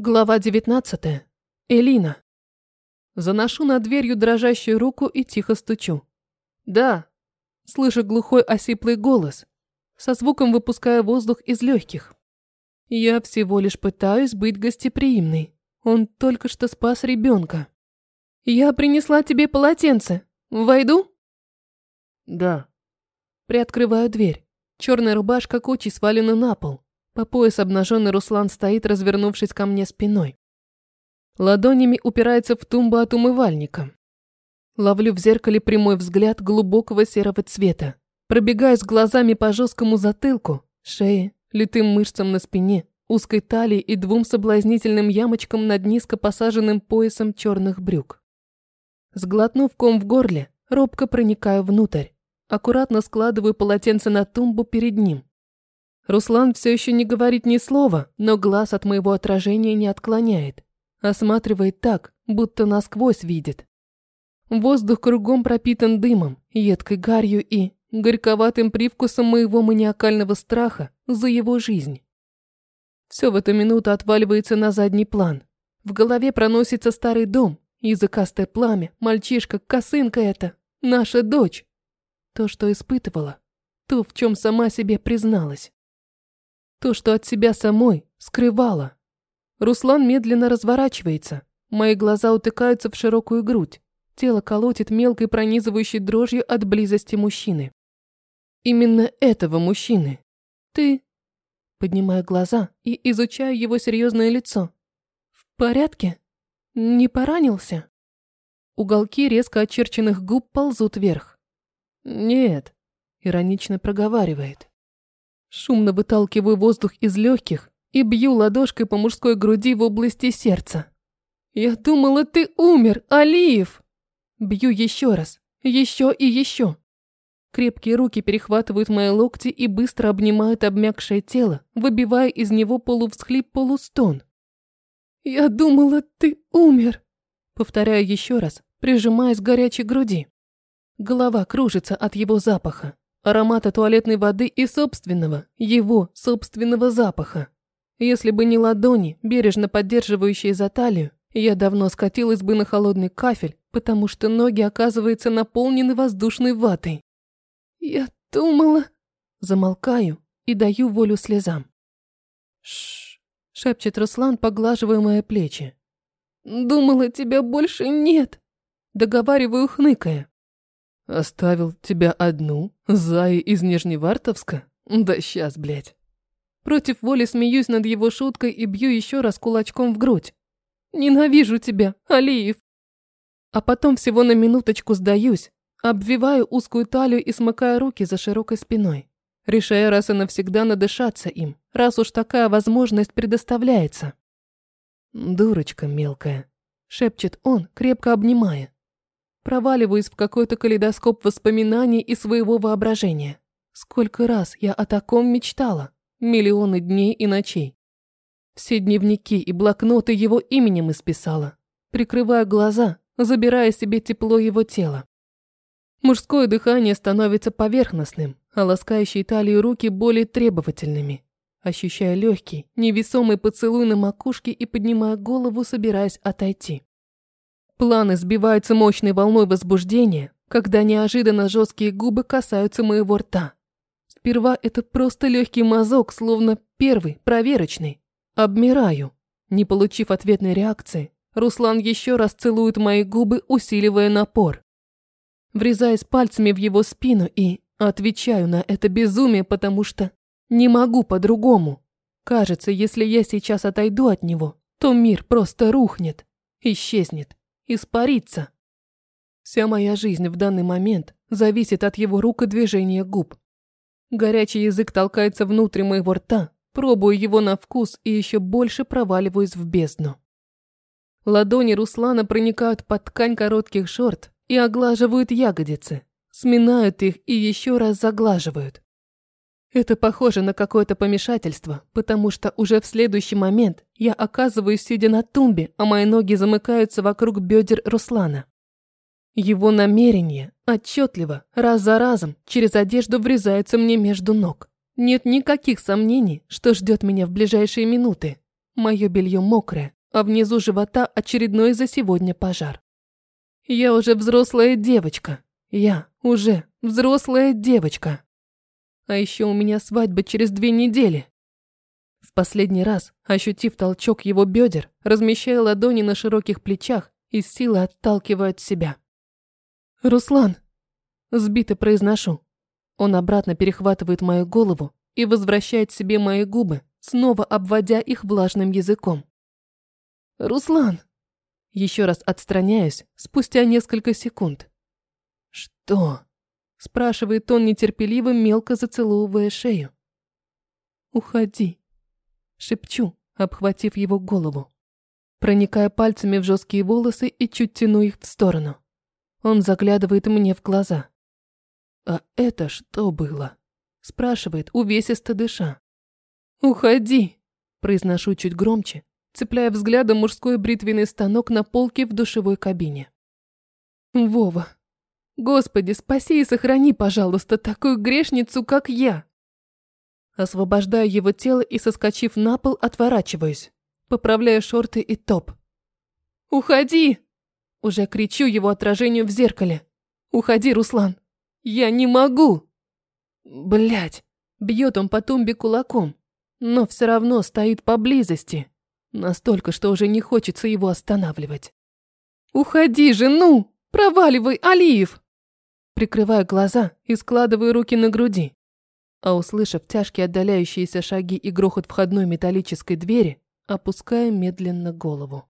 Глава 19. Элина. Заношу над дверью дрожащую руку и тихо стучу. «Да». Слышу глухой осиплый голос. Со звуком выпуская воздух из легких. Я всего лишь пытаюсь быть гостеприимной. Он только что спас ребенка. «Я принесла тебе полотенце. Войду?» «Да». Приоткрываю дверь. Черная рубашка кучей свалена на пол. По пояс обнаженный Руслан стоит, развернувшись ко мне спиной. Ладонями упирается в тумбу от умывальника. Ловлю в зеркале прямой взгляд глубокого серого цвета. Пробегаюсь глазами по жесткому затылку, шее, литым мышцам на спине, узкой талии и двум соблазнительным ямочкам над низко посаженным поясом черных брюк. Сглотнув ком в горле, робко проникаю внутрь. Аккуратно складываю полотенце на тумбу перед ним. Руслан все еще не говорит ни слова, но глаз от моего отражения не отклоняет. Осматривает так, будто насквозь видит. Воздух кругом пропитан дымом, едкой гарью и горьковатым привкусом моего маниакального страха за его жизнь. Все в эту минуту отваливается на задний план. В голове проносится старый дом, языкастое пламя, мальчишка, косынка это, наша дочь. То, что испытывала, то, в чем сама себе призналась. То, что от себя самой скрывала. Руслан медленно разворачивается. Мои глаза утыкаются в широкую грудь. Тело колотит мелкой пронизывающей дрожью от близости мужчины. Именно этого мужчины. Ты... Поднимаю глаза и изучаю его серьезное лицо. В порядке? Не поранился? Уголки резко очерченных губ ползут вверх. Нет, иронично проговаривает. Шумно выталкиваю воздух из легких и бью ладошкой по мужской груди в области сердца. «Я думала, ты умер, Алиев!» Бью еще раз, еще и еще. Крепкие руки перехватывают мои локти и быстро обнимают обмякшее тело, выбивая из него полувсхлип-полустон. «Я думала, ты умер!» Повторяю еще раз, прижимаясь к горячей груди. Голова кружится от его запаха аромата туалетной воды и собственного, его собственного запаха. Если бы не ладони, бережно поддерживающие за талию, я давно скатилась бы на холодный кафель, потому что ноги, оказывается, наполнены воздушной ватой. Я думала... Замолкаю и даю волю слезам. Шш, шепчет Руслан, поглаживая мои плечи. Думала, тебя больше нет. Договариваю, хныкая. Оставил тебя одну, Зая из Нижневартовска? Да сейчас, блядь. Против воли смеюсь над его шуткой и бью еще раз кулачком в грудь. Ненавижу тебя, Алиев. А потом всего на минуточку сдаюсь, обвиваю узкую талию и смыкаю руки за широкой спиной, решая раз и навсегда надышаться им, раз уж такая возможность предоставляется. «Дурочка мелкая», — шепчет он, крепко обнимая. Проваливаюсь в какой-то калейдоскоп воспоминаний и своего воображения. Сколько раз я о таком мечтала. Миллионы дней и ночей. Все дневники и блокноты его именем исписала. Прикрывая глаза, забирая себе тепло его тела. Мужское дыхание становится поверхностным, а ласкающие талию руки более требовательными. Ощущая легкий, невесомый поцелуй на макушке и поднимая голову, собираясь отойти. Планы сбиваются мощной волной возбуждения, когда неожиданно жесткие губы касаются моего рта. Сперва это просто легкий мазок, словно первый, проверочный. Обмираю. Не получив ответной реакции, Руслан еще раз целует мои губы, усиливая напор. Врезаясь пальцами в его спину и отвечаю на это безумие, потому что не могу по-другому. Кажется, если я сейчас отойду от него, то мир просто рухнет, исчезнет испариться. Вся моя жизнь в данный момент зависит от его рук и движения губ. Горячий язык толкается внутрь моего рта, пробую его на вкус и еще больше проваливаюсь в бездну. Ладони Руслана проникают под ткань коротких шорт и оглаживают ягодицы, сминают их и еще раз заглаживают. Это похоже на какое-то помешательство, потому что уже в следующий момент я оказываюсь сидя на тумбе, а мои ноги замыкаются вокруг бедер Руслана. Его намерение отчетливо, раз за разом, через одежду врезается мне между ног. Нет никаких сомнений, что ждет меня в ближайшие минуты. Мое белье мокрое, а внизу живота очередной за сегодня пожар. Я уже взрослая девочка. Я уже взрослая девочка. А еще у меня свадьба через две недели. В последний раз, ощутив толчок его бедер, размещая ладони на широких плечах и с силой отталкиваю от себя. «Руслан!» Сбито произношу. Он обратно перехватывает мою голову и возвращает себе мои губы, снова обводя их влажным языком. «Руслан!» Еще раз отстраняюсь спустя несколько секунд. «Что?» – спрашивает он нетерпеливо, мелко зацеловывая шею. «Уходи», – шепчу, обхватив его голову. Проникая пальцами в жесткие волосы и чуть тяну их в сторону. Он заглядывает мне в глаза. «А это что было?» – спрашивает, увесисто дыша. «Уходи!» – произношу чуть громче, цепляя взглядом мужской бритвенный станок на полке в душевой кабине. «Вова, Господи, спаси и сохрани, пожалуйста, такую грешницу, как я!» Освобождаю его тело и, соскочив на пол, отворачиваюсь, поправляя шорты и топ. «Уходи!» Уже кричу его отражению в зеркале. «Уходи, Руслан! Я не могу!» Блять! Бьет он по тумбе кулаком, но все равно стоит поблизости. Настолько, что уже не хочется его останавливать. «Уходи же, ну! Проваливай, Алиев!» Прикрываю глаза и складываю руки на груди. А услышав тяжкие отдаляющиеся шаги и грохот входной металлической двери, опускаю медленно голову.